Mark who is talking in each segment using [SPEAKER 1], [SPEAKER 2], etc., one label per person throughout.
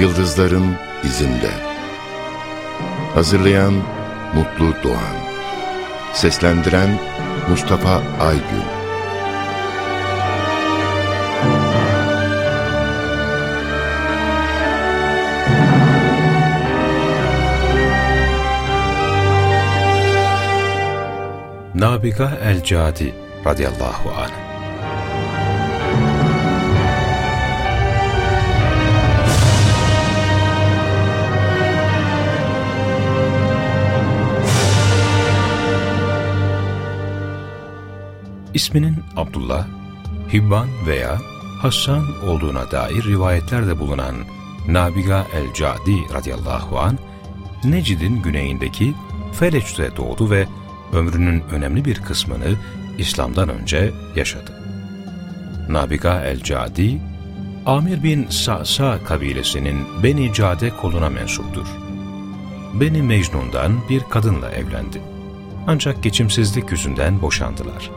[SPEAKER 1] Yıldızların izinde. Hazırlayan Mutlu Doğan. Seslendiren Mustafa Aygün.
[SPEAKER 2] Nabiga el-Cadi radıyallahu anh İsminin Abdullah, Hibban veya Hassan olduğuna dair rivayetlerde bulunan Nabiga el-Cadi radıyallahu an Necid'in güneyindeki Feleç'te doğdu ve ömrünün önemli bir kısmını İslam'dan önce yaşadı. Nabiga el-Cadi, Amir bin Sa'sa kabilesinin Beni Cade koluna mensuptur. Beni Mecnun'dan bir kadınla evlendi. Ancak geçimsizlik yüzünden boşandılar.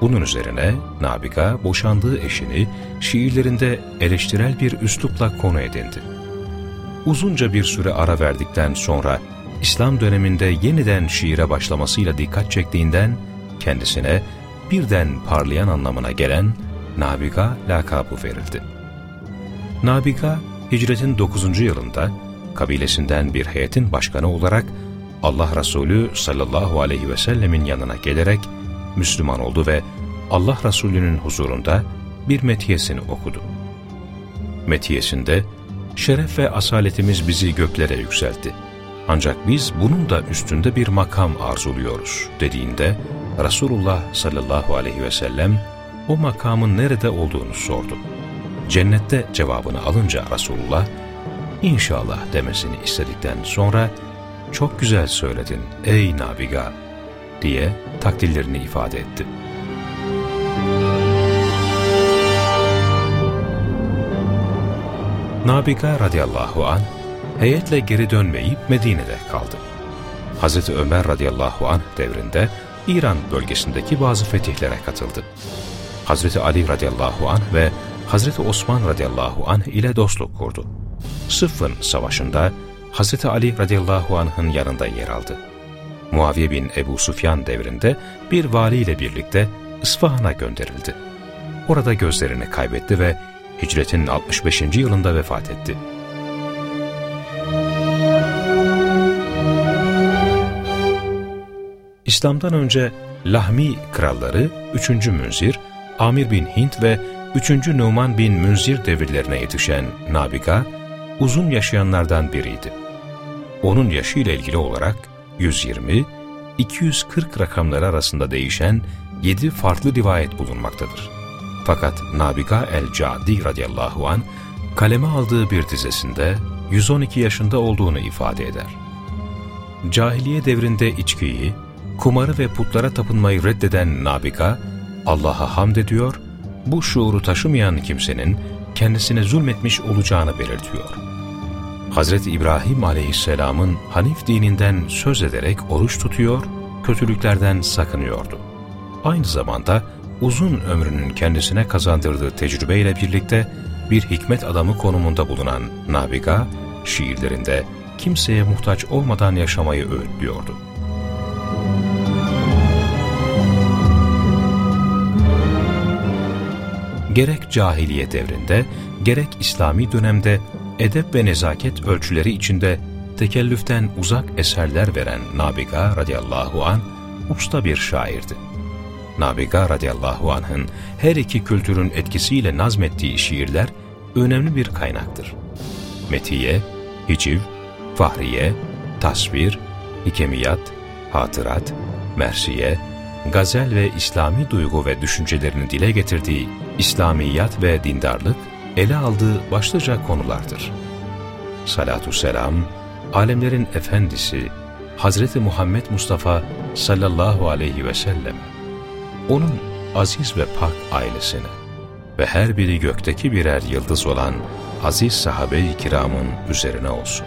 [SPEAKER 2] Bunun üzerine Nabiga boşandığı eşini şiirlerinde eleştirel bir üslupla konu edindi. Uzunca bir süre ara verdikten sonra İslam döneminde yeniden şiire başlamasıyla dikkat çektiğinden kendisine birden parlayan anlamına gelen Nabiga lakabı verildi. Nabiga hicretin 9. yılında kabilesinden bir heyetin başkanı olarak Allah Resulü sallallahu aleyhi ve sellemin yanına gelerek Müslüman oldu ve Allah Resulü'nün huzurunda bir metiyesini okudu. Metiyesinde, şeref ve asaletimiz bizi göklere yükseltti. Ancak biz bunun da üstünde bir makam arzuluyoruz dediğinde, Resulullah sallallahu aleyhi ve sellem o makamın nerede olduğunu sordu. Cennette cevabını alınca Resulullah, inşallah demesini istedikten sonra, çok güzel söyledin ey Nabiga diye takdirlerini ifade etti. Nabiga radıyallahu an heyetle geri dönmeyip Medine'de kaldı. Hz. Ömer radıyallahu an devrinde İran bölgesindeki bazı fetihlere katıldı. Hz. Ali radıyallahu an ve Hz. Osman radıyallahu an ile dostluk kurdu. Sıffın savaşında Hz. Ali radıyallahu anh'ın yanında yer aldı. Muaviye bin Ebu Sufyan devrinde bir valiyle birlikte İsfahan'a gönderildi. Orada gözlerini kaybetti ve hicretin 65. yılında vefat etti. İslam'dan önce Lahmi kralları 3. Münzir, Amir bin Hint ve 3. Numan bin Münzir devirlerine yetişen Nabiga, uzun yaşayanlardan biriydi. Onun yaşıyla ilgili olarak 120, 240 rakamları arasında değişen 7 farklı rivayet bulunmaktadır. Fakat Nabiga el-Cadi radıyallahu an kaleme aldığı bir dizesinde 112 yaşında olduğunu ifade eder. Cahiliye devrinde içkiyi, kumarı ve putlara tapınmayı reddeden Nabiga, Allah'a hamd ediyor, bu şuuru taşımayan kimsenin kendisine zulmetmiş olacağını belirtiyor. Hz. İbrahim aleyhisselamın Hanif dininden söz ederek oruç tutuyor, kötülüklerden sakınıyordu. Aynı zamanda uzun ömrünün kendisine kazandırdığı tecrübeyle birlikte bir hikmet adamı konumunda bulunan Nabiga, şiirlerinde kimseye muhtaç olmadan yaşamayı öğütlüyordu. Gerek cahiliye devrinde, gerek İslami dönemde edep ve nezaket ölçüleri içinde tekellüften uzak eserler veren Nabiga radıyallahu an usta bir şairdi. Nabiga radıyallahu anh'ın her iki kültürün etkisiyle nazmettiği şiirler önemli bir kaynaktır. Metiye, hiciv, fahriye, tasvir, hikemiyat, hatırat, mersiye, gazel ve İslami duygu ve düşüncelerini dile getirdiği İslamiyat ve dindarlık ele aldığı başlıca konulardır. Salatü selam, alemlerin efendisi Hazreti Muhammed Mustafa sallallahu aleyhi ve sellem onun aziz ve pak ailesine ve her biri gökteki birer yıldız olan aziz sahabe-i kiramın üzerine olsun.